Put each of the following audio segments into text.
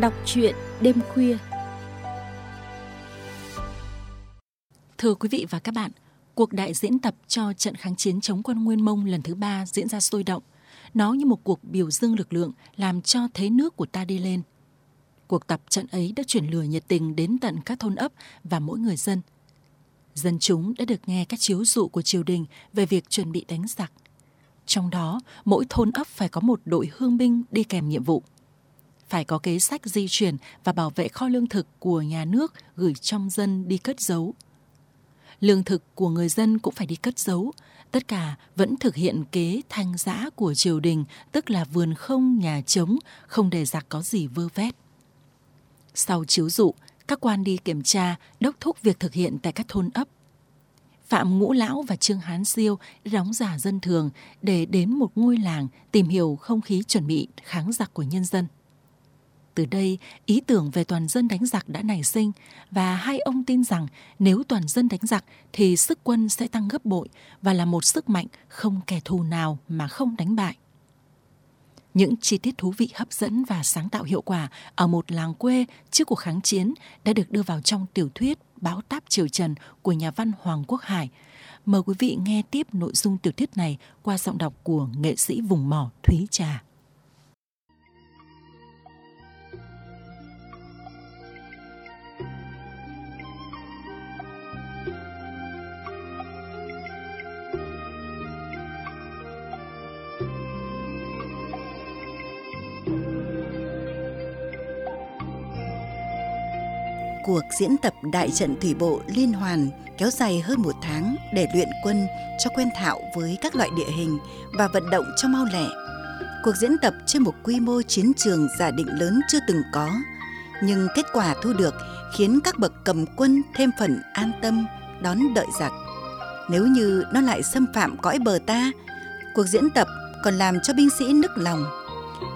Đọc truyện đêm khuya. Thưa quý vị và các bạn, cuộc đại diễn tập cho trận kháng chiến chống quân Nguyên Mông lần thứ ba diễn ra sôi động. Nó như một cuộc biểu dương lực lượng làm cho thế nước của ta đi lên. Cuộc tập trận ấy đã chuyển lửa nhiệt tình đến tận các thôn ấp và mỗi người dân. Dân chúng đã được nghe các chiếu dụ của triều đình về việc chuẩn bị đánh giặc. Trong đó, mỗi thôn ấp phải có một đội hương binh đi kèm nhiệm vụ phải có kế sách di chuyển và bảo vệ kho lương thực của nhà nước gửi trong dân đi cất giấu. Lương thực của người dân cũng phải đi cất giấu, tất cả vẫn thực hiện kế thanh giã của triều đình, tức là vườn không, nhà trống, không để giặc có gì vơ vét. Sau chiếu dụ, các quan đi kiểm tra, đốc thúc việc thực hiện tại các thôn ấp. Phạm Ngũ Lão và Trương Hán Siêu đóng giả dân thường để đến một ngôi làng tìm hiểu không khí chuẩn bị kháng giặc của nhân dân. Từ đây, ý tưởng về toàn dân đánh giặc đã nảy sinh và hai ông tin rằng nếu toàn dân đánh giặc thì sức quân sẽ tăng gấp bội và là một sức mạnh không kẻ thù nào mà không đánh bại. Những chi tiết thú vị hấp dẫn và sáng tạo hiệu quả ở một làng quê trước cuộc kháng chiến đã được đưa vào trong tiểu thuyết Báo táp triều Trần của nhà văn Hoàng Quốc Hải. Mời quý vị nghe tiếp nội dung tiểu thuyết này qua giọng đọc của nghệ sĩ vùng mỏ Thúy Trà. Cuộc diễn tập đại trận thủy bộ liên hoàn kéo dài hơn một tháng để luyện quân cho quen thạo với các loại địa hình và vận động cho mau lẹ. Cuộc diễn tập trên một quy mô chiến trường giả định lớn chưa từng có, nhưng kết quả thu được khiến các bậc cầm quân thêm phần an tâm đón đợi giặc. Nếu như nó lại xâm phạm cõi bờ ta, cuộc diễn tập còn làm cho binh sĩ nức lòng.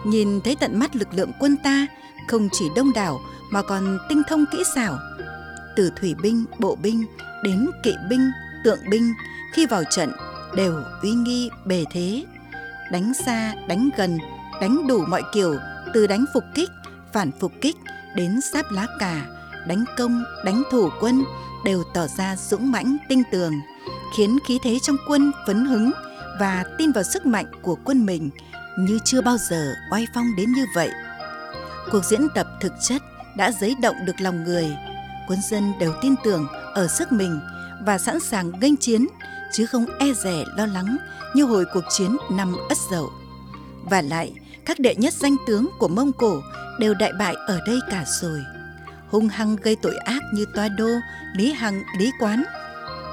Nhìn thấy tận mắt lực lượng quân ta không chỉ đông đảo mà còn tinh thông kỹ xảo. Từ thủy binh, bộ binh đến kỵ binh, tượng binh khi vào trận đều uy nghi bề thế. Đánh xa, đánh gần, đánh đủ mọi kiểu từ đánh phục kích, phản phục kích đến sáp lá cà, đánh công, đánh thủ quân đều tỏ ra dũng mãnh tinh tường, khiến khí thế trong quân phấn hứng và tin vào sức mạnh của quân mình như chưa bao giờ oai phong đến như vậy. Cuộc diễn tập thực chất đã giấy động được lòng người. Quân dân đều tin tưởng ở sức mình và sẵn sàng nghênh chiến, chứ không e rẻ lo lắng như hồi cuộc chiến năm Ất Dậu. Và lại, các đệ nhất danh tướng của Mông Cổ đều đại bại ở đây cả rồi. Hung hăng gây tội ác như Toa Đô, Lý Hằng, Lý Quán.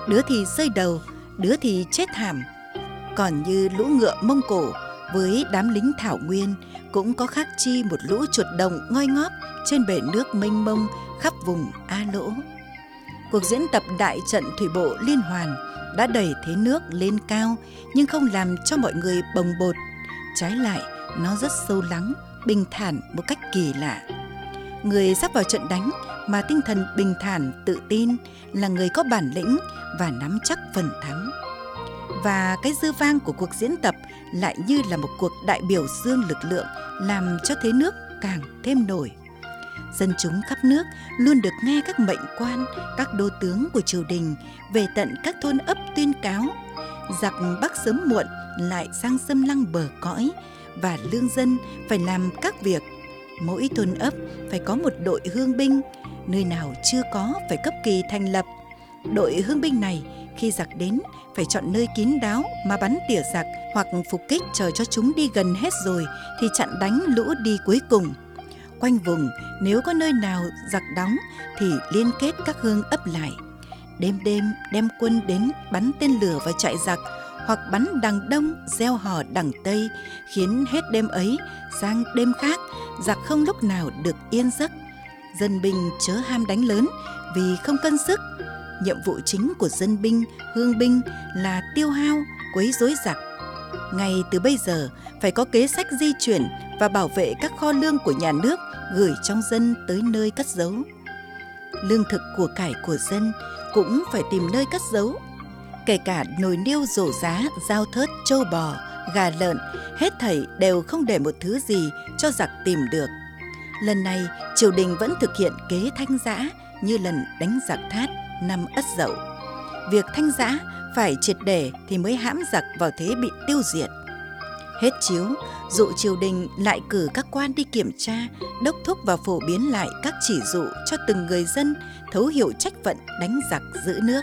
Đứa thì rơi đầu, đứa thì chết thảm. Còn như lũ ngựa Mông Cổ với đám lính Thảo Nguyên cũng có khác chi một lũ chuột đồng ngoi ngóp trên bể nước mênh mông khắp vùng A Lỗ. Cuộc diễn tập đại trận thủy bộ liên hoàn đã đẩy thế nước lên cao nhưng không làm cho mọi người bồng bột. Trái lại, nó rất sâu lắng, bình thản một cách kỳ lạ. Người sắp vào trận đánh mà tinh thần bình thản, tự tin là người có bản lĩnh và nắm chắc phần thắng. Và cái dư vang của cuộc diễn tập lại như là một cuộc đại biểu dương lực lượng làm cho thế nước càng thêm nổi dân chúng khắp nước luôn được nghe các mệnh quan, các đô tướng của triều đình về tận các thôn ấp tuyên cáo. Giặc Bắc sớm muộn lại sang xâm lăng bờ cõi và lương dân phải làm các việc. Mỗi thôn ấp phải có một đội hương binh, nơi nào chưa có phải cấp kỳ thành lập. Đội hương binh này khi giặc đến phải chọn nơi kín đáo mà bắn tỉa giặc hoặc phục kích chờ cho chúng đi gần hết rồi thì chặn đánh lũ đi cuối cùng quanh vùng nếu có nơi nào giặc đóng thì liên kết các hương ấp lại. Đêm đêm đem quân đến bắn tên lửa vào trại giặc hoặc bắn đằng đông gieo hò đằng tây khiến hết đêm ấy sang đêm khác giặc không lúc nào được yên giấc. Dân binh chớ ham đánh lớn vì không cân sức. Nhiệm vụ chính của dân binh, hương binh là tiêu hao, quấy rối giặc ngay từ bây giờ phải có kế sách di chuyển và bảo vệ các kho lương của nhà nước gửi trong dân tới nơi cất giấu. Lương thực của cải của dân cũng phải tìm nơi cất giấu. Kể cả nồi niêu rổ giá, dao thớt, trâu bò, gà lợn, hết thảy đều không để một thứ gì cho giặc tìm được. Lần này, triều đình vẫn thực hiện kế thanh giã như lần đánh giặc thát năm Ất Dậu. Việc thanh giã phải triệt để thì mới hãm giặc vào thế bị tiêu diệt. Hết chiếu, dụ triều đình lại cử các quan đi kiểm tra, đốc thúc và phổ biến lại các chỉ dụ cho từng người dân thấu hiểu trách phận đánh giặc giữ nước.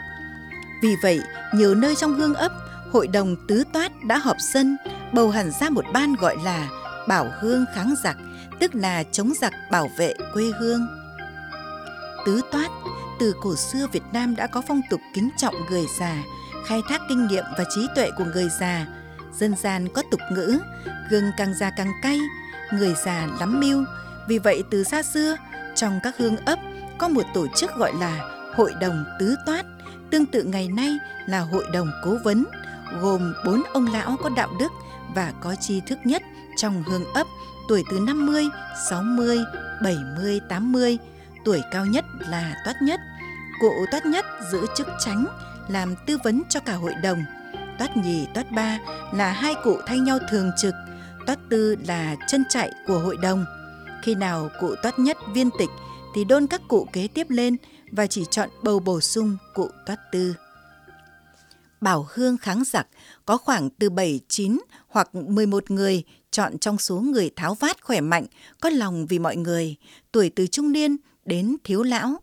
Vì vậy, nhiều nơi trong hương ấp, hội đồng tứ toát đã họp sân, bầu hẳn ra một ban gọi là Bảo Hương Kháng Giặc, tức là chống giặc bảo vệ quê hương. Tứ toát, từ cổ xưa Việt Nam đã có phong tục kính trọng người già, khai thác kinh nghiệm và trí tuệ của người già. Dân gian có tục ngữ, gừng càng già càng cay, người già lắm mưu. Vì vậy từ xa xưa, trong các hương ấp có một tổ chức gọi là Hội đồng Tứ Toát, tương tự ngày nay là Hội đồng Cố vấn, gồm bốn ông lão có đạo đức và có tri thức nhất trong hương ấp, tuổi từ 50, 60, 70, 80, tuổi cao nhất là toát nhất. Cụ toát nhất giữ chức tránh, làm tư vấn cho cả hội đồng. Toát nhì, toát ba là hai cụ thay nhau thường trực, toát tư là chân chạy của hội đồng. Khi nào cụ toát nhất viên tịch thì đôn các cụ kế tiếp lên và chỉ chọn bầu bổ sung cụ toát tư. Bảo Hương kháng giặc có khoảng từ 7, 9 hoặc 11 người chọn trong số người tháo vát khỏe mạnh, có lòng vì mọi người, tuổi từ trung niên đến thiếu lão.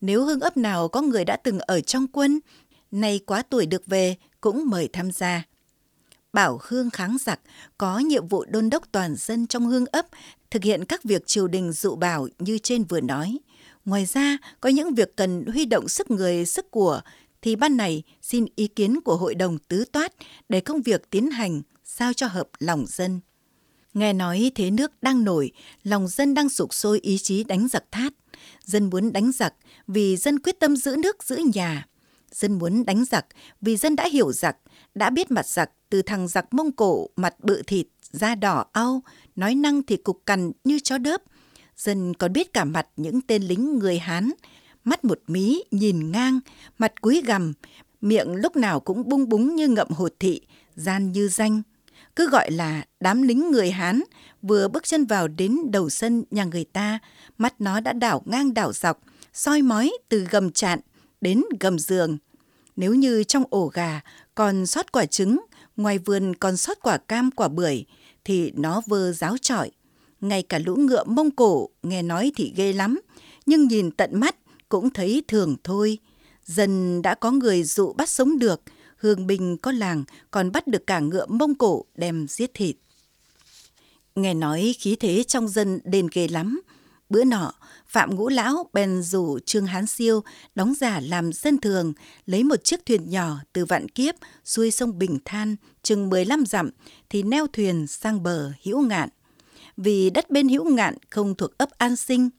Nếu hương ấp nào có người đã từng ở trong quân, nay quá tuổi được về cũng mời tham gia. Bảo Hương kháng giặc có nhiệm vụ đôn đốc toàn dân trong hương ấp thực hiện các việc triều đình dụ bảo như trên vừa nói. Ngoài ra, có những việc cần huy động sức người, sức của thì ban này xin ý kiến của hội đồng tứ toát để công việc tiến hành sao cho hợp lòng dân. Nghe nói thế nước đang nổi, lòng dân đang sục sôi ý chí đánh giặc thát. Dân muốn đánh giặc vì dân quyết tâm giữ nước giữ nhà. Dân muốn đánh giặc vì dân đã hiểu giặc, đã biết mặt giặc từ thằng giặc Mông Cổ mặt bự thịt, da đỏ au, nói năng thì cục cằn như chó đớp. Dân còn biết cả mặt những tên lính người Hán, mắt một mí nhìn ngang, mặt cúi gằm, miệng lúc nào cũng bung búng như ngậm hột thị, gian như danh. Cứ gọi là đám lính người Hán vừa bước chân vào đến đầu sân nhà người ta, mắt nó đã đảo ngang đảo dọc, soi mói từ gầm trạn đến gầm giường. Nếu như trong ổ gà còn sót quả trứng, ngoài vườn còn sót quả cam quả bưởi, thì nó vơ giáo trọi. Ngay cả lũ ngựa mông cổ nghe nói thì ghê lắm, nhưng nhìn tận mắt cũng thấy thường thôi. Dần đã có người dụ bắt sống được, Hương bình có làng còn bắt được cả ngựa mông cổ đem giết thịt. Nghe nói khí thế trong dân đền ghê lắm. Bữa nọ, Phạm Ngũ Lão bèn rủ Trương Hán Siêu đóng giả làm dân thường, lấy một chiếc thuyền nhỏ từ vạn kiếp xuôi sông Bình Than chừng 15 dặm thì neo thuyền sang bờ Hữu Ngạn. Vì đất bên Hữu Ngạn không thuộc ấp An Sinh,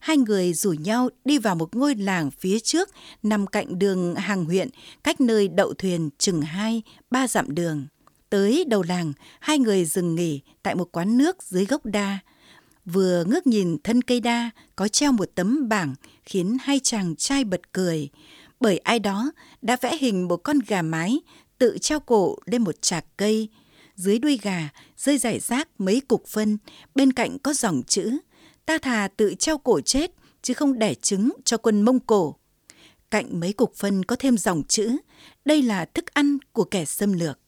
hai người rủ nhau đi vào một ngôi làng phía trước nằm cạnh đường hàng huyện, cách nơi đậu thuyền chừng hai, ba dặm đường. Tới đầu làng, hai người dừng nghỉ tại một quán nước dưới gốc đa. Vừa ngước nhìn thân cây đa có treo một tấm bảng khiến hai chàng trai bật cười, bởi ai đó đã vẽ hình một con gà mái tự treo cổ lên một chạc cây. Dưới đuôi gà rơi rải rác mấy cục phân, bên cạnh có dòng chữ ta thà tự treo cổ chết chứ không đẻ trứng cho quân Mông Cổ. Cạnh mấy cục phân có thêm dòng chữ, đây là thức ăn của kẻ xâm lược.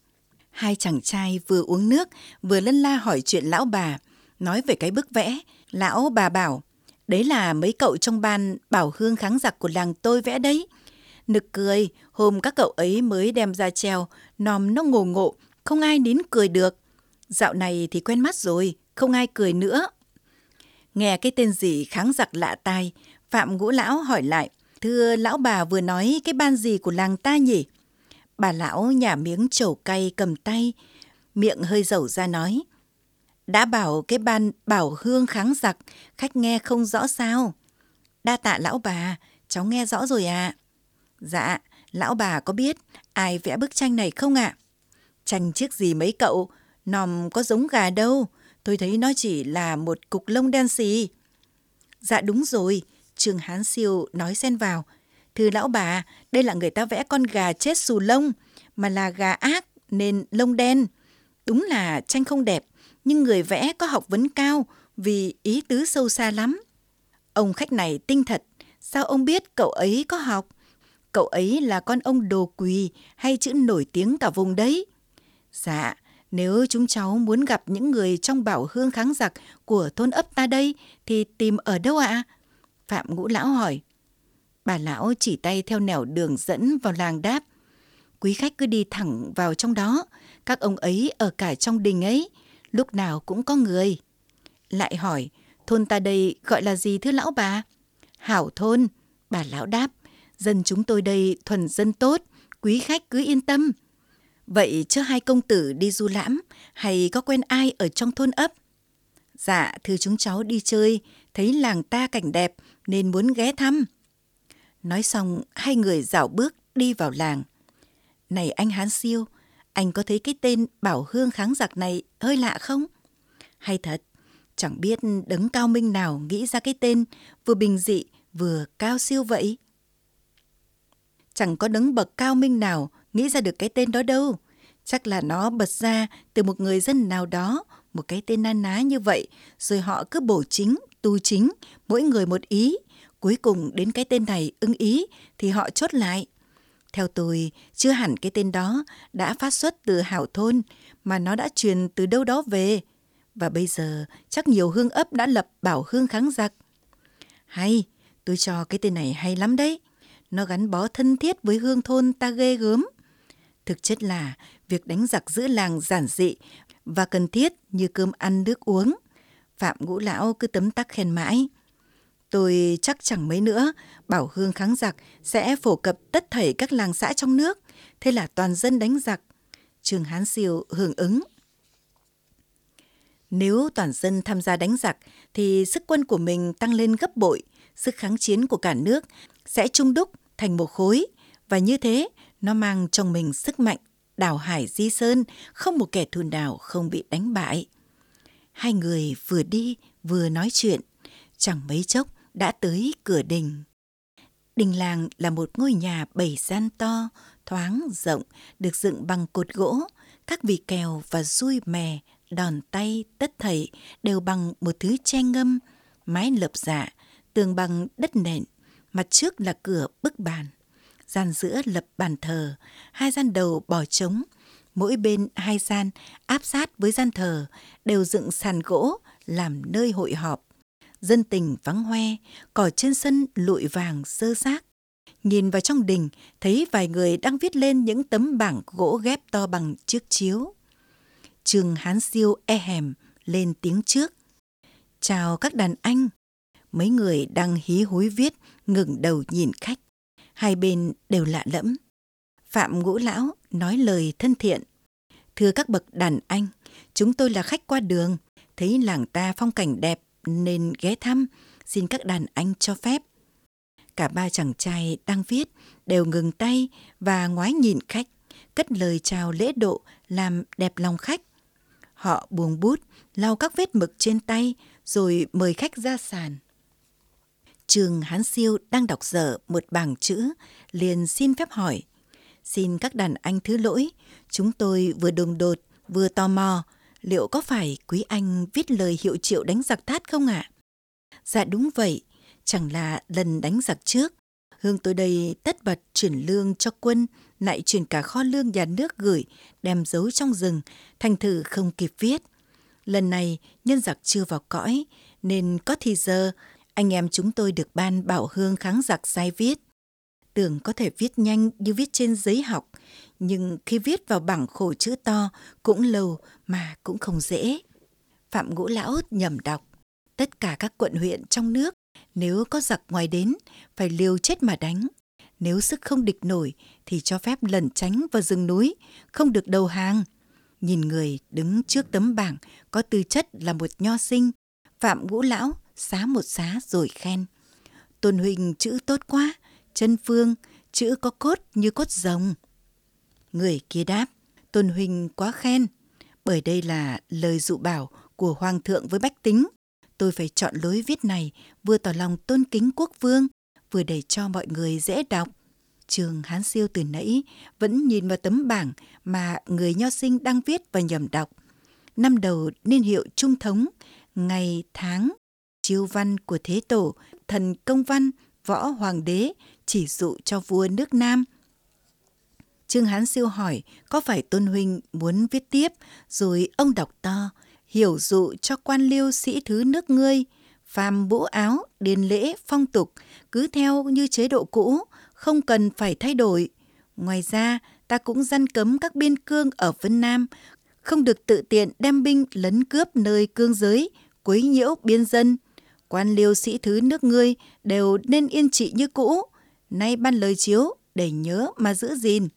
Hai chàng trai vừa uống nước, vừa lân la hỏi chuyện lão bà, nói về cái bức vẽ. Lão bà bảo, đấy là mấy cậu trong ban bảo hương kháng giặc của làng tôi vẽ đấy. Nực cười, hôm các cậu ấy mới đem ra treo, nòm nó ngồ ngộ, không ai nín cười được. Dạo này thì quen mắt rồi, không ai cười nữa. Nghe cái tên gì kháng giặc lạ tai, Phạm Ngũ Lão hỏi lại, thưa lão bà vừa nói cái ban gì của làng ta nhỉ? Bà lão nhả miếng trầu cay cầm tay, miệng hơi dầu ra nói. Đã bảo cái ban bảo hương kháng giặc, khách nghe không rõ sao. Đa tạ lão bà, cháu nghe rõ rồi ạ. À. Dạ, lão bà có biết ai vẽ bức tranh này không ạ? À? Tranh chiếc gì mấy cậu, nòm có giống gà đâu, tôi thấy nó chỉ là một cục lông đen xì. Dạ đúng rồi, Trương Hán Siêu nói xen vào. Thưa lão bà, đây là người ta vẽ con gà chết xù lông, mà là gà ác nên lông đen. Đúng là tranh không đẹp, nhưng người vẽ có học vấn cao, vì ý tứ sâu xa lắm. Ông khách này tinh thật, sao ông biết cậu ấy có học? Cậu ấy là con ông đồ quỳ hay chữ nổi tiếng cả vùng đấy? Dạ, nếu chúng cháu muốn gặp những người trong bảo hương kháng giặc của thôn ấp ta đây thì tìm ở đâu ạ? Phạm Ngũ Lão hỏi. Bà Lão chỉ tay theo nẻo đường dẫn vào làng đáp. Quý khách cứ đi thẳng vào trong đó, các ông ấy ở cả trong đình ấy, lúc nào cũng có người. Lại hỏi, thôn ta đây gọi là gì thưa lão bà? Hảo thôn, bà lão đáp, dân chúng tôi đây thuần dân tốt, quý khách cứ yên tâm. Vậy chứ hai công tử đi du lãm hay có quen ai ở trong thôn ấp? Dạ, thưa chúng cháu đi chơi, thấy làng ta cảnh đẹp nên muốn ghé thăm. Nói xong, hai người dạo bước đi vào làng. Này anh Hán Siêu, anh có thấy cái tên Bảo Hương kháng giặc này hơi lạ không? Hay thật, chẳng biết đấng cao minh nào nghĩ ra cái tên vừa bình dị vừa cao siêu vậy. Chẳng có đấng bậc cao minh nào nghĩ ra được cái tên đó đâu. Chắc là nó bật ra từ một người dân nào đó, một cái tên na ná như vậy, rồi họ cứ bổ chính, tu chính, mỗi người một ý. Cuối cùng đến cái tên này ưng ý thì họ chốt lại. Theo tôi, chưa hẳn cái tên đó đã phát xuất từ hảo thôn, mà nó đã truyền từ đâu đó về. Và bây giờ chắc nhiều hương ấp đã lập bảo hương kháng giặc. Hay, tôi cho cái tên này hay lắm đấy. Nó gắn bó thân thiết với hương thôn ta ghê gớm. Thực chất là việc đánh giặc giữa làng giản dị và cần thiết như cơm ăn nước uống. Phạm Ngũ Lão cứ tấm tắc khen mãi. Tôi chắc chẳng mấy nữa, bảo hương kháng giặc sẽ phổ cập tất thảy các làng xã trong nước. Thế là toàn dân đánh giặc. Trường Hán Siêu hưởng ứng. Nếu toàn dân tham gia đánh giặc thì sức quân của mình tăng lên gấp bội, sức kháng chiến của cả nước sẽ trung đúc thành một khối và như thế nó mang trong mình sức mạnh đảo hải di sơn, không một kẻ thù nào không bị đánh bại. Hai người vừa đi vừa nói chuyện, chẳng mấy chốc đã tới cửa đình. Đình làng là một ngôi nhà bảy gian to, thoáng, rộng, được dựng bằng cột gỗ, các vị kèo và rui mè, đòn tay, tất thảy đều bằng một thứ che ngâm, mái lợp dạ, tường bằng đất nện, mặt trước là cửa bức bàn. Gian giữa lập bàn thờ, hai gian đầu bỏ trống, mỗi bên hai gian áp sát với gian thờ đều dựng sàn gỗ làm nơi hội họp dân tình vắng hoe, cỏ trên sân lụi vàng sơ xác. Nhìn vào trong đình, thấy vài người đang viết lên những tấm bảng gỗ ghép to bằng chiếc chiếu. Trường Hán Siêu e hèm lên tiếng trước. Chào các đàn anh. Mấy người đang hí húi viết, ngừng đầu nhìn khách. Hai bên đều lạ lẫm. Phạm Ngũ Lão nói lời thân thiện. Thưa các bậc đàn anh, chúng tôi là khách qua đường, thấy làng ta phong cảnh đẹp nên ghé thăm, xin các đàn anh cho phép. Cả ba chàng trai đang viết đều ngừng tay và ngoái nhìn khách, cất lời chào lễ độ làm đẹp lòng khách. Họ buông bút, lau các vết mực trên tay rồi mời khách ra sàn. Trường Hán Siêu đang đọc dở một bảng chữ, liền xin phép hỏi. Xin các đàn anh thứ lỗi, chúng tôi vừa đồng đột, vừa tò mò, liệu có phải quý anh viết lời hiệu triệu đánh giặc thát không ạ? À? Dạ đúng vậy, chẳng là lần đánh giặc trước, Hương tôi đây tất bật chuyển lương cho quân, lại chuyển cả kho lương nhà nước gửi, đem giấu trong rừng, thành thử không kịp viết. Lần này, nhân giặc chưa vào cõi, nên có thì giờ, anh em chúng tôi được ban bảo hương kháng giặc sai viết. Tưởng có thể viết nhanh như viết trên giấy học, nhưng khi viết vào bảng khổ chữ to cũng lâu mà cũng không dễ. Phạm Ngũ Lão nhầm đọc, tất cả các quận huyện trong nước nếu có giặc ngoài đến phải liều chết mà đánh. Nếu sức không địch nổi thì cho phép lẩn tránh vào rừng núi, không được đầu hàng. Nhìn người đứng trước tấm bảng có tư chất là một nho sinh, Phạm Ngũ Lão xá một xá rồi khen. Tôn Huỳnh chữ tốt quá, chân phương, chữ có cốt như cốt rồng. Người kia đáp, Tôn Huynh quá khen, bởi đây là lời dụ bảo của Hoàng thượng với bách tính. Tôi phải chọn lối viết này vừa tỏ lòng tôn kính quốc vương, vừa để cho mọi người dễ đọc. Trường Hán Siêu từ nãy vẫn nhìn vào tấm bảng mà người nho sinh đang viết và nhầm đọc. Năm đầu niên hiệu trung thống, ngày tháng, chiêu văn của thế tổ, thần công văn, võ hoàng đế chỉ dụ cho vua nước Nam. Trương Hán Siêu hỏi có phải Tôn Huynh muốn viết tiếp, rồi ông đọc to, hiểu dụ cho quan liêu sĩ thứ nước ngươi, phàm bũ áo, điền lễ, phong tục, cứ theo như chế độ cũ, không cần phải thay đổi. Ngoài ra, ta cũng gian cấm các biên cương ở Vân Nam, không được tự tiện đem binh lấn cướp nơi cương giới, quấy nhiễu biên dân. Quan liêu sĩ thứ nước ngươi đều nên yên trị như cũ, nay ban lời chiếu để nhớ mà giữ gìn.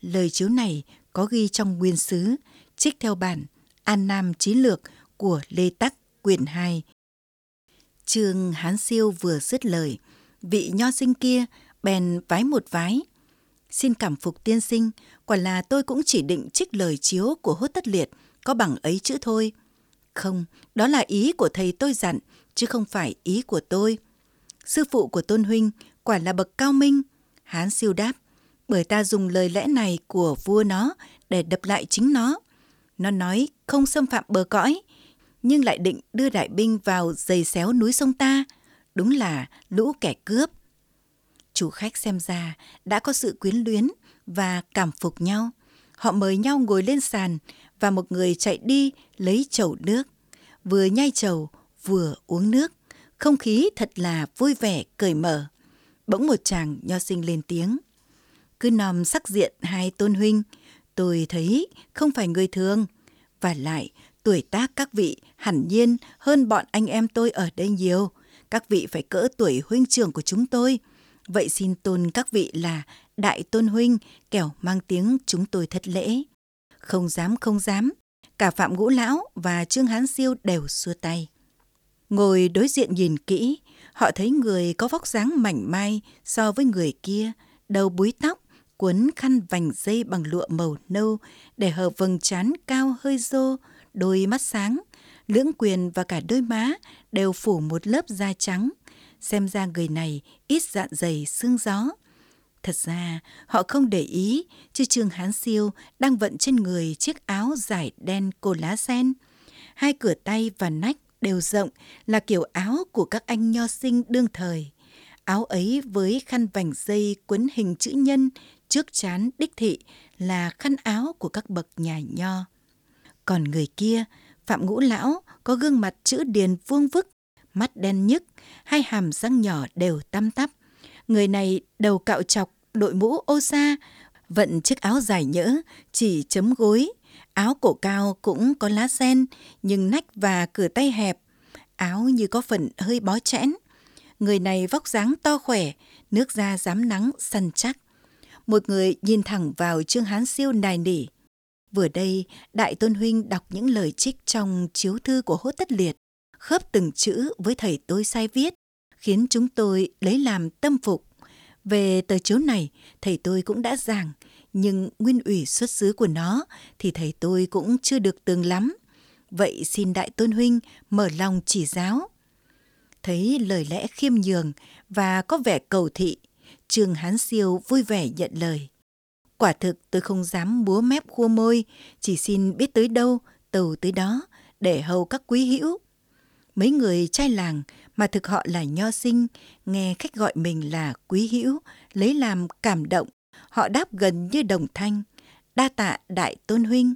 Lời chiếu này có ghi trong nguyên sứ, trích theo bản An Nam Chí Lược của Lê Tắc, quyển 2. Trương Hán Siêu vừa dứt lời, vị nho sinh kia bèn vái một vái. Xin cảm phục tiên sinh, quả là tôi cũng chỉ định trích lời chiếu của hốt tất liệt, có bằng ấy chữ thôi. Không, đó là ý của thầy tôi dặn, chứ không phải ý của tôi. Sư phụ của Tôn Huynh quả là bậc cao minh. Hán siêu đáp, bởi ta dùng lời lẽ này của vua nó để đập lại chính nó. Nó nói không xâm phạm bờ cõi, nhưng lại định đưa đại binh vào giày xéo núi sông ta. Đúng là lũ kẻ cướp. Chủ khách xem ra đã có sự quyến luyến và cảm phục nhau. Họ mời nhau ngồi lên sàn và một người chạy đi lấy chậu nước. Vừa nhai chầu, vừa uống nước. Không khí thật là vui vẻ, cởi mở. Bỗng một chàng nho sinh lên tiếng. Cứ nòm sắc diện hai tôn huynh, tôi thấy không phải người thường. Và lại, tuổi tác các vị hẳn nhiên hơn bọn anh em tôi ở đây nhiều. Các vị phải cỡ tuổi huynh trưởng của chúng tôi. Vậy xin tôn các vị là Đại Tôn Huynh, kẻo mang tiếng chúng tôi thất lễ. Không dám không dám, cả Phạm Ngũ Lão và Trương Hán Siêu đều xua tay. Ngồi đối diện nhìn kỹ, họ thấy người có vóc dáng mảnh mai so với người kia, đầu búi tóc, cuốn khăn vành dây bằng lụa màu nâu để hở vầng trán cao hơi rô, đôi mắt sáng, lưỡng quyền và cả đôi má đều phủ một lớp da trắng. Xem ra người này ít dạn dày xương gió. Thật ra họ không để ý, chứ Trương Hán Siêu đang vận trên người chiếc áo dài đen cổ lá sen. Hai cửa tay và nách đều rộng là kiểu áo của các anh nho sinh đương thời. Áo ấy với khăn vành dây quấn hình chữ nhân trước chán đích thị là khăn áo của các bậc nhà nho. Còn người kia, Phạm Ngũ Lão có gương mặt chữ điền vuông vức, mắt đen nhức, hai hàm răng nhỏ đều tăm tắp. Người này đầu cạo chọc, đội mũ ô sa, vận chiếc áo dài nhỡ, chỉ chấm gối. Áo cổ cao cũng có lá sen, nhưng nách và cửa tay hẹp. Áo như có phần hơi bó chẽn. Người này vóc dáng to khỏe, nước da dám nắng săn chắc. Một người nhìn thẳng vào Trương Hán Siêu nài nỉ. Vừa đây, Đại Tôn Huynh đọc những lời trích trong chiếu thư của Hốt Tất Liệt, khớp từng chữ với thầy tôi sai viết, khiến chúng tôi lấy làm tâm phục. Về tờ chiếu này, thầy tôi cũng đã giảng, nhưng nguyên ủy xuất xứ của nó thì thầy tôi cũng chưa được tường lắm. Vậy xin Đại Tôn Huynh mở lòng chỉ giáo. Thấy lời lẽ khiêm nhường và có vẻ cầu thị, Trương Hán Siêu vui vẻ nhận lời. Quả thực tôi không dám búa mép khua môi, chỉ xin biết tới đâu, tàu tới đó, để hầu các quý hữu. Mấy người trai làng mà thực họ là nho sinh, nghe khách gọi mình là quý hữu, lấy làm cảm động, họ đáp gần như đồng thanh, đa tạ đại tôn huynh.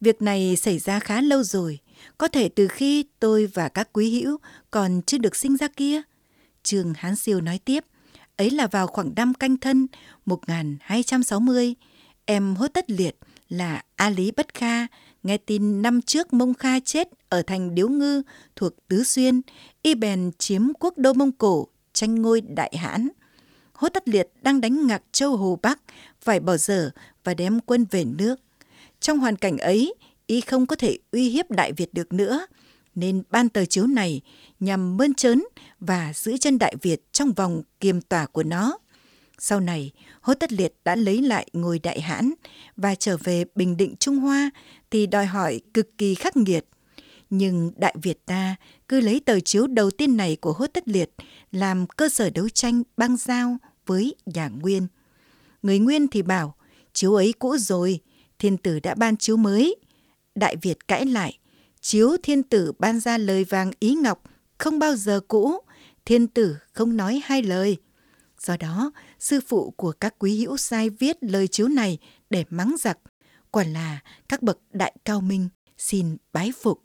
Việc này xảy ra khá lâu rồi, có thể từ khi tôi và các quý hữu còn chưa được sinh ra kia. trường Hán Siêu nói tiếp, ấy là vào khoảng năm canh thân 1260, em hốt tất liệt là A Lý Bất Kha, nghe tin năm trước Mông Kha chết ở thành Điếu Ngư thuộc Tứ Xuyên, y bèn chiếm quốc đô Mông Cổ, tranh ngôi đại hãn. Hốt tất liệt đang đánh ngạc châu Hồ Bắc, phải bỏ dở và đem quân về nước. Trong hoàn cảnh ấy, y không có thể uy hiếp Đại Việt được nữa, nên ban tờ chiếu này nhằm mơn trớn và giữ chân Đại Việt trong vòng kiềm tỏa của nó. Sau này, Hốt Tất Liệt đã lấy lại ngôi đại hãn và trở về Bình Định Trung Hoa thì đòi hỏi cực kỳ khắc nghiệt. Nhưng Đại Việt ta cứ lấy tờ chiếu đầu tiên này của Hốt Tất Liệt làm cơ sở đấu tranh băng giao với nhà Nguyên. Người Nguyên thì bảo, chiếu ấy cũ rồi, thiên tử đã ban chiếu mới. Đại Việt cãi lại, chiếu thiên tử ban ra lời vàng ý ngọc, không bao giờ cũ, thiên tử không nói hai lời. Do đó, sư phụ của các quý hữu sai viết lời chiếu này để mắng giặc, quả là các bậc đại cao minh xin bái phục.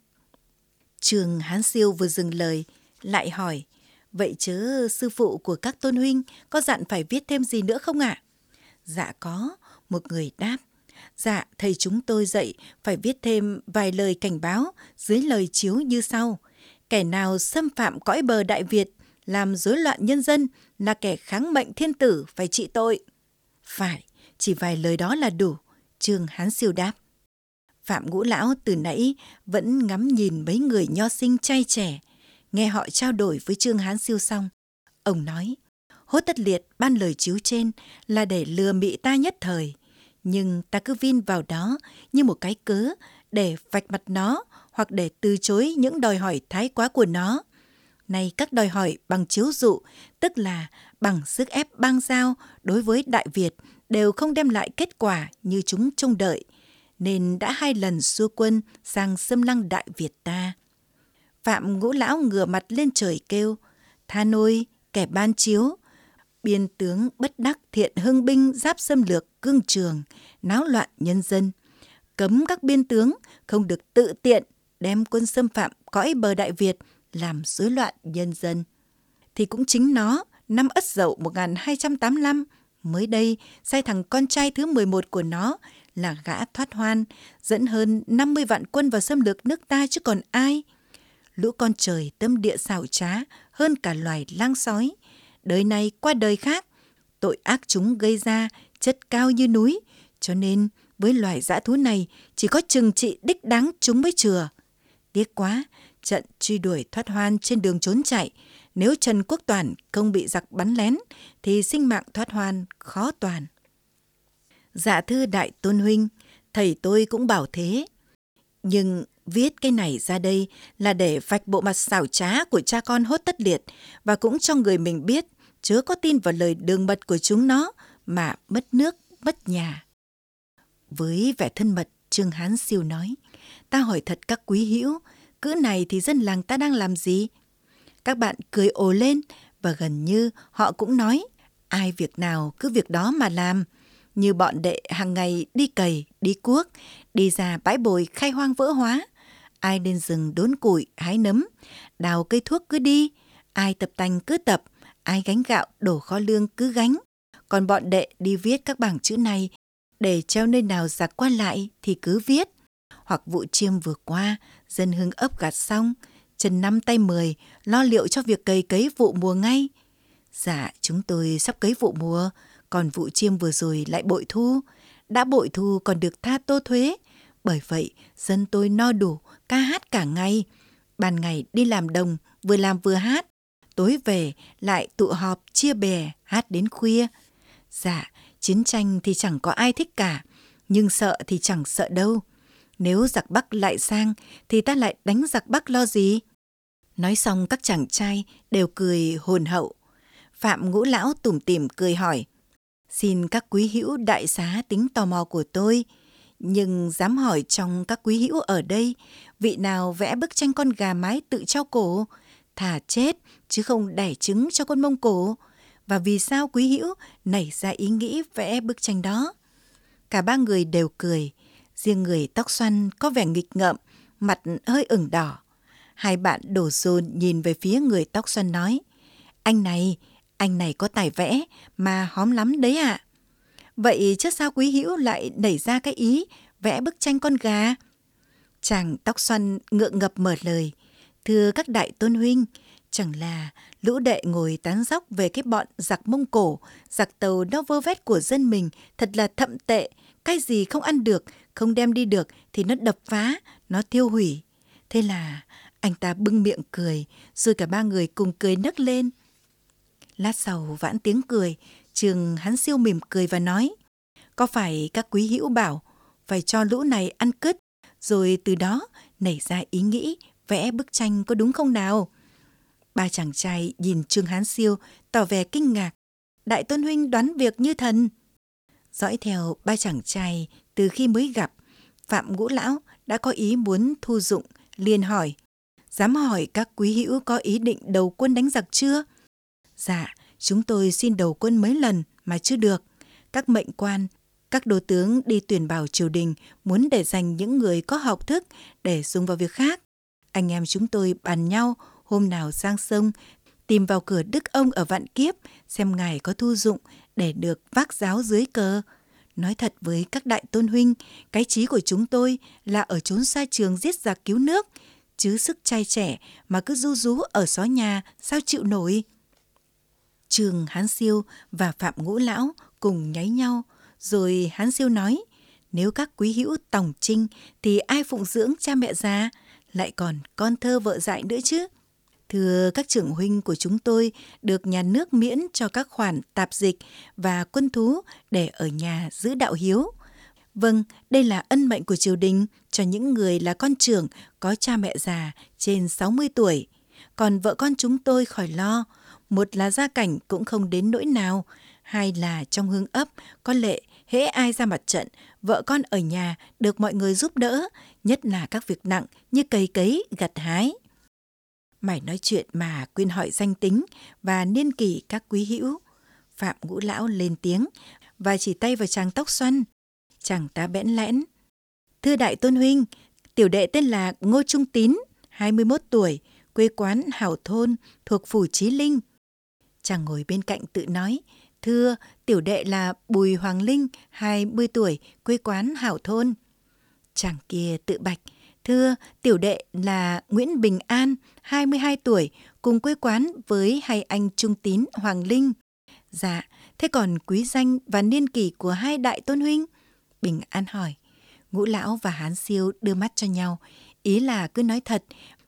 Trường Hán Siêu vừa dừng lời, lại hỏi, vậy chớ sư phụ của các tôn huynh có dặn phải viết thêm gì nữa không ạ? À? Dạ có, một người đáp. Dạ, thầy chúng tôi dạy phải viết thêm vài lời cảnh báo dưới lời chiếu như sau. Kẻ nào xâm phạm cõi bờ Đại Việt, làm rối loạn nhân dân là kẻ kháng mệnh thiên tử phải trị tội. Phải, chỉ vài lời đó là đủ, Trương Hán Siêu đáp. Phạm Ngũ Lão từ nãy vẫn ngắm nhìn mấy người nho sinh trai trẻ, nghe họ trao đổi với Trương Hán Siêu xong. Ông nói, hốt tất liệt ban lời chiếu trên là để lừa mị ta nhất thời, nhưng ta cứ vin vào đó như một cái cớ để vạch mặt nó hoặc để từ chối những đòi hỏi thái quá của nó. Này các đòi hỏi bằng chiếu dụ, tức là bằng sức ép băng giao đối với Đại Việt đều không đem lại kết quả như chúng trông đợi, nên đã hai lần xua quân sang xâm lăng Đại Việt ta. Phạm ngũ lão ngửa mặt lên trời kêu, tha nôi, kẻ ban chiếu, biên tướng bất đắc thiện hưng binh giáp xâm lược cương trường, náo loạn nhân dân. Cấm các biên tướng không được tự tiện đem quân xâm phạm cõi bờ Đại Việt làm rối loạn nhân dân. Thì cũng chính nó, năm Ất Dậu 1285, mới đây sai thằng con trai thứ 11 của nó là gã thoát hoan, dẫn hơn 50 vạn quân vào xâm lược nước ta chứ còn ai. Lũ con trời tâm địa xảo trá hơn cả loài lang sói. Đời này qua đời khác, tội ác chúng gây ra chất cao như núi, cho nên với loài dã thú này chỉ có trừng trị đích đáng chúng mới chừa. Tiếc quá, trận truy đuổi thoát hoan trên đường trốn chạy, nếu Trần Quốc Toàn không bị giặc bắn lén thì sinh mạng thoát hoan khó toàn. Dạ thư đại tôn huynh, thầy tôi cũng bảo thế. Nhưng viết cái này ra đây là để vạch bộ mặt xảo trá của cha con hốt tất liệt và cũng cho người mình biết chớ có tin vào lời đường mật của chúng nó mà mất nước, mất nhà. Với vẻ thân mật, Trương Hán siêu nói, ta hỏi thật các quý hữu, cữ này thì dân làng ta đang làm gì? Các bạn cười ồ lên và gần như họ cũng nói, ai việc nào cứ việc đó mà làm. Như bọn đệ hàng ngày đi cày, đi cuốc, đi ra bãi bồi khai hoang vỡ hóa. Ai lên rừng đốn củi, hái nấm, đào cây thuốc cứ đi, ai tập tành cứ tập, ai gánh gạo đổ kho lương cứ gánh. Còn bọn đệ đi viết các bảng chữ này để treo nơi nào giặc qua lại thì cứ viết. Hoặc vụ chiêm vừa qua, dân hưng ấp gặt xong, chân năm tay mười, lo liệu cho việc cày cấy vụ mùa ngay. Dạ, chúng tôi sắp cấy vụ mùa, còn vụ chiêm vừa rồi lại bội thu. Đã bội thu còn được tha tô thuế. Bởi vậy, dân tôi no đủ, ca hát cả ngày. Ban ngày đi làm đồng, vừa làm vừa hát. Tối về lại tụ họp chia bè, hát đến khuya. Dạ, chiến tranh thì chẳng có ai thích cả, nhưng sợ thì chẳng sợ đâu. Nếu giặc Bắc lại sang thì ta lại đánh giặc Bắc lo gì? Nói xong các chàng trai đều cười hồn hậu. Phạm ngũ lão tủm tỉm cười hỏi. Xin các quý hữu đại xá tính tò mò của tôi. Nhưng dám hỏi trong các quý hữu ở đây, vị nào vẽ bức tranh con gà mái tự trao cổ, thả chết chứ không đẻ trứng cho con mông cổ. Và vì sao quý hữu nảy ra ý nghĩ vẽ bức tranh đó? Cả ba người đều cười, riêng người tóc xoăn có vẻ nghịch ngợm, mặt hơi ửng đỏ. Hai bạn đổ dồn nhìn về phía người tóc xoăn nói, anh này, anh này có tài vẽ mà hóm lắm đấy ạ. À. Vậy chứ sao quý hữu lại nảy ra cái ý vẽ bức tranh con gà? Chàng tóc xoăn ngượng ngập mở lời, thưa các đại tôn huynh, chẳng là lũ đệ ngồi tán dóc về cái bọn giặc Mông Cổ, giặc tàu nó vơ vét của dân mình, thật là thậm tệ, cái gì không ăn được, không đem đi được thì nó đập phá, nó tiêu hủy. Thế là anh ta bưng miệng cười, rồi cả ba người cùng cười nấc lên. Lát sau vãn tiếng cười, trường hắn siêu mỉm cười và nói, có phải các quý hữu bảo phải cho lũ này ăn cứt, rồi từ đó nảy ra ý nghĩ vẽ bức tranh có đúng không nào? Ba chàng trai nhìn Trương Hán Siêu tỏ vẻ kinh ngạc. Đại tôn huynh đoán việc như thần. Dõi theo ba chàng trai từ khi mới gặp, Phạm Ngũ Lão đã có ý muốn thu dụng liền hỏi, dám hỏi các quý hữu có ý định đầu quân đánh giặc chưa? Dạ, chúng tôi xin đầu quân mấy lần mà chưa được. Các mệnh quan, các đô tướng đi tuyển bảo triều đình muốn để dành những người có học thức để dùng vào việc khác. Anh em chúng tôi bàn nhau hôm nào sang sông tìm vào cửa đức ông ở vạn kiếp xem ngài có thu dụng để được vác giáo dưới cờ. Nói thật với các đại tôn huynh, cái chí của chúng tôi là ở trốn xa trường giết giặc cứu nước, chứ sức trai trẻ mà cứ du rú ở xó nhà sao chịu nổi. Trường Hán Siêu và Phạm Ngũ Lão cùng nháy nhau, rồi Hán Siêu nói, nếu các quý hữu tòng trinh thì ai phụng dưỡng cha mẹ già, lại còn con thơ vợ dạy nữa chứ. Thưa các trưởng huynh của chúng tôi được nhà nước miễn cho các khoản tạp dịch và quân thú để ở nhà giữ đạo hiếu. Vâng, đây là ân mệnh của triều đình cho những người là con trưởng có cha mẹ già trên 60 tuổi. Còn vợ con chúng tôi khỏi lo, một là gia cảnh cũng không đến nỗi nào, hai là trong hương ấp có lệ hễ ai ra mặt trận, vợ con ở nhà được mọi người giúp đỡ, nhất là các việc nặng như cày cấy, gặt hái mải nói chuyện mà quên hỏi danh tính và niên kỷ các quý hữu. Phạm ngũ lão lên tiếng và chỉ tay vào chàng tóc xoăn. Chàng ta bẽn lẽn. Thưa đại tôn huynh, tiểu đệ tên là Ngô Trung Tín, 21 tuổi, quê quán Hảo Thôn thuộc Phủ Chí Linh. Chàng ngồi bên cạnh tự nói, thưa tiểu đệ là Bùi Hoàng Linh, 20 tuổi, quê quán Hảo Thôn. Chàng kia tự bạch, Thưa, tiểu đệ là Nguyễn Bình An, 22 tuổi, cùng quê quán với hai anh Trung Tín Hoàng Linh. Dạ, thế còn quý danh và niên kỷ của hai đại tôn huynh? Bình An hỏi. Ngũ lão và Hán Siêu đưa mắt cho nhau, ý là cứ nói thật,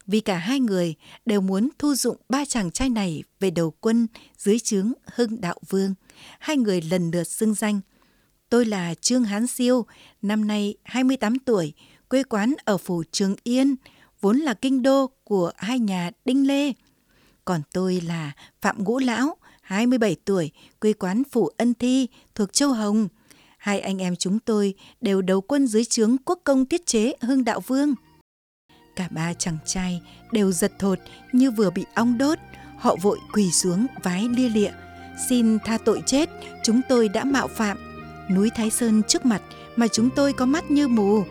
vì cả hai người đều muốn thu dụng ba chàng trai này về đầu quân dưới trướng Hưng Đạo Vương. Hai người lần lượt xưng danh. Tôi là Trương Hán Siêu, năm nay 28 tuổi, quê quán ở phủ Trường Yên, vốn là kinh đô của hai nhà Đinh Lê. Còn tôi là Phạm Ngũ Lão, 27 tuổi, quê quán phủ Ân Thi thuộc Châu Hồng. Hai anh em chúng tôi đều đầu quân dưới trướng quốc công tiết chế Hưng Đạo Vương. Cả ba chàng trai đều giật thột như vừa bị ong đốt, họ vội quỳ xuống vái lia lịa. Xin tha tội chết, chúng tôi đã mạo phạm. Núi Thái Sơn trước mặt mà chúng tôi có mắt như mù,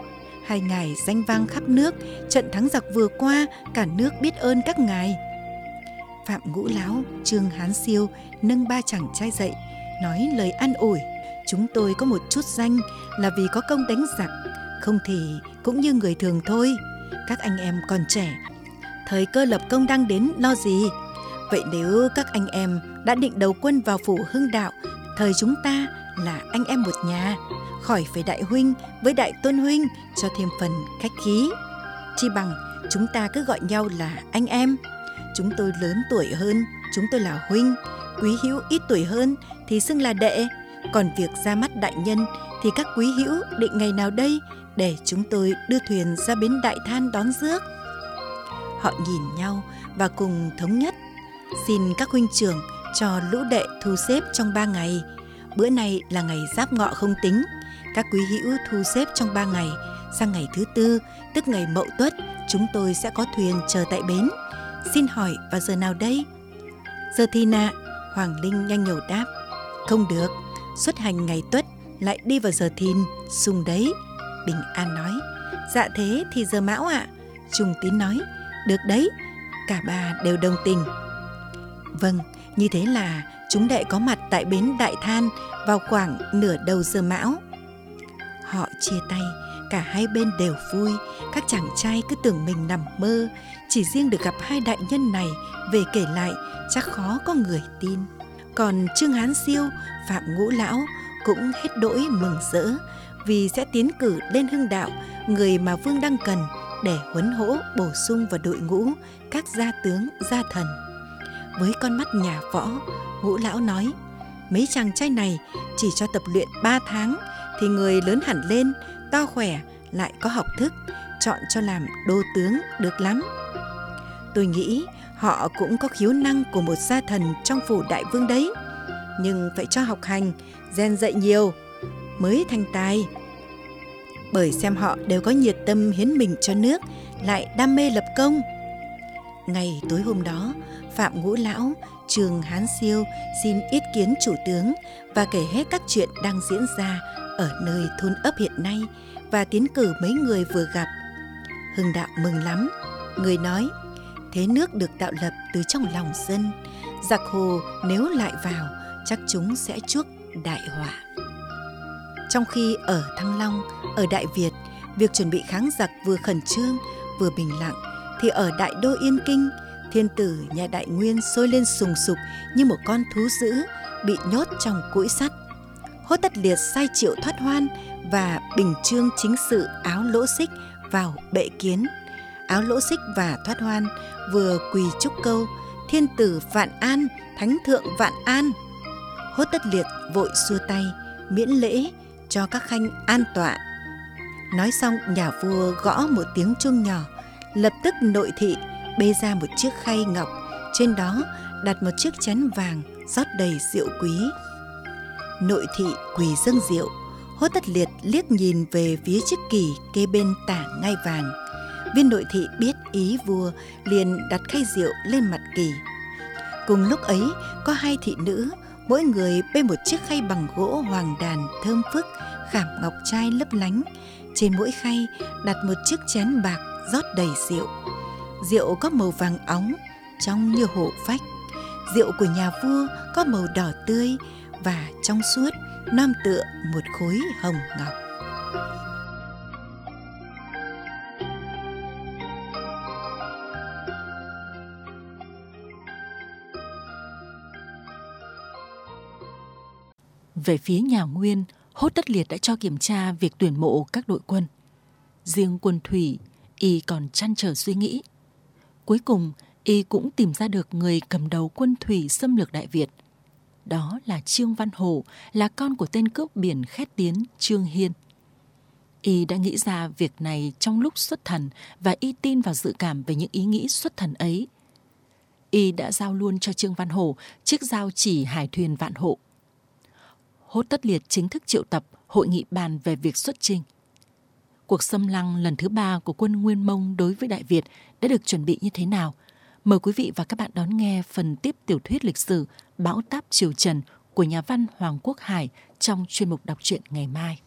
hai ngài danh vang khắp nước, trận thắng giặc vừa qua, cả nước biết ơn các ngài. Phạm Ngũ Lão, Trương Hán Siêu nâng ba chàng trai dậy, nói lời an ủi. Chúng tôi có một chút danh là vì có công đánh giặc, không thì cũng như người thường thôi. Các anh em còn trẻ, thời cơ lập công đang đến lo gì? Vậy nếu các anh em đã định đầu quân vào phủ hưng đạo, thời chúng ta là anh em một nhà, khỏi phải đại huynh với đại tôn huynh cho thêm phần khách khí. Chi bằng chúng ta cứ gọi nhau là anh em. Chúng tôi lớn tuổi hơn, chúng tôi là huynh, quý hữu ít tuổi hơn thì xưng là đệ. Còn việc ra mắt đại nhân thì các quý hữu định ngày nào đây để chúng tôi đưa thuyền ra bến đại than đón rước. Họ nhìn nhau và cùng thống nhất. Xin các huynh trưởng cho lũ đệ thu xếp trong ba ngày. Bữa nay là ngày giáp ngọ không tính, các quý hữu thu xếp trong ba ngày, sang ngày thứ tư, tức ngày mậu tuất, chúng tôi sẽ có thuyền chờ tại bến. Xin hỏi vào giờ nào đây? Giờ thi nạ, Hoàng Linh nhanh nhẩu đáp. Không được, xuất hành ngày tuất lại đi vào giờ thìn, sung đấy. Bình An nói, dạ thế thì giờ mão ạ. À? Trung Tín nói, được đấy, cả ba đều đồng tình. Vâng, như thế là chúng đệ có mặt tại bến Đại Than vào khoảng nửa đầu giờ mão. Chia tay, cả hai bên đều vui, các chàng trai cứ tưởng mình nằm mơ, chỉ riêng được gặp hai đại nhân này về kể lại chắc khó có người tin. Còn Trương Hán Siêu, Phạm Ngũ Lão cũng hết đỗi mừng rỡ vì sẽ tiến cử lên hưng đạo người mà Vương đang cần để huấn hỗ bổ sung vào đội ngũ các gia tướng gia thần. Với con mắt nhà võ, Ngũ Lão nói, mấy chàng trai này chỉ cho tập luyện 3 tháng thì người lớn hẳn lên, to khỏe, lại có học thức, chọn cho làm đô tướng được lắm. Tôi nghĩ họ cũng có khiếu năng của một gia thần trong phủ đại vương đấy, nhưng phải cho học hành, rèn dạy nhiều mới thành tài. bởi xem họ đều có nhiệt tâm hiến mình cho nước, lại đam mê lập công. Ngày tối hôm đó, Phạm Ngũ Lão, Trường Hán Siêu xin ý kiến chủ tướng và kể hết các chuyện đang diễn ra ở nơi thôn ấp hiện nay và tiến cử mấy người vừa gặp. Hưng Đạo mừng lắm, người nói, thế nước được tạo lập từ trong lòng dân, giặc hồ nếu lại vào chắc chúng sẽ chuốc đại họa. Trong khi ở Thăng Long, ở Đại Việt, việc chuẩn bị kháng giặc vừa khẩn trương vừa bình lặng thì ở Đại Đô Yên Kinh, thiên tử nhà Đại Nguyên sôi lên sùng sục như một con thú dữ bị nhốt trong cũi sắt. Hốt Tất Liệt sai triệu thoát hoan và bình trương chính sự áo lỗ xích vào bệ kiến. Áo lỗ xích và thoát hoan vừa quỳ chúc câu thiên tử vạn an, thánh thượng vạn an. Hốt Tất Liệt vội xua tay, miễn lễ cho các khanh an tọa. Nói xong nhà vua gõ một tiếng chuông nhỏ, lập tức nội thị bê ra một chiếc khay ngọc, trên đó đặt một chiếc chén vàng rót đầy rượu quý. Nội thị quỳ dâng rượu, hốt tất liệt liếc nhìn về phía chiếc kỳ kê bên tả ngai vàng. Viên nội thị biết ý vua liền đặt khay rượu lên mặt kỳ. Cùng lúc ấy có hai thị nữ, mỗi người bê một chiếc khay bằng gỗ hoàng đàn thơm phức, khảm ngọc trai lấp lánh. Trên mỗi khay đặt một chiếc chén bạc rót đầy rượu. Rượu có màu vàng óng, trong như hổ phách. Rượu của nhà vua có màu đỏ tươi và trong suốt, nam tựa một khối hồng ngọc. Về phía nhà Nguyên, Hốt Tất Liệt đã cho kiểm tra việc tuyển mộ các đội quân. Riêng quân thủy, y còn chăn trở suy nghĩ. Cuối cùng, y cũng tìm ra được người cầm đầu quân thủy xâm lược Đại Việt. Đó là Trương Văn Hổ, là con của tên cướp biển khét tiếng Trương Hiên. Y đã nghĩ ra việc này trong lúc xuất thần và y tin vào dự cảm về những ý nghĩ xuất thần ấy. Y đã giao luôn cho Trương Văn Hổ chiếc giao chỉ hải thuyền vạn hộ Hốt Tất Liệt chính thức triệu tập hội nghị bàn về việc xuất chinh. Cuộc xâm lăng lần thứ ba của quân Nguyên Mông đối với Đại Việt đã được chuẩn bị như thế nào? Mời quý vị và các bạn đón nghe phần tiếp tiểu thuyết lịch sử Bão táp Triều Trần của nhà văn Hoàng Quốc Hải trong chuyên mục đọc truyện ngày mai.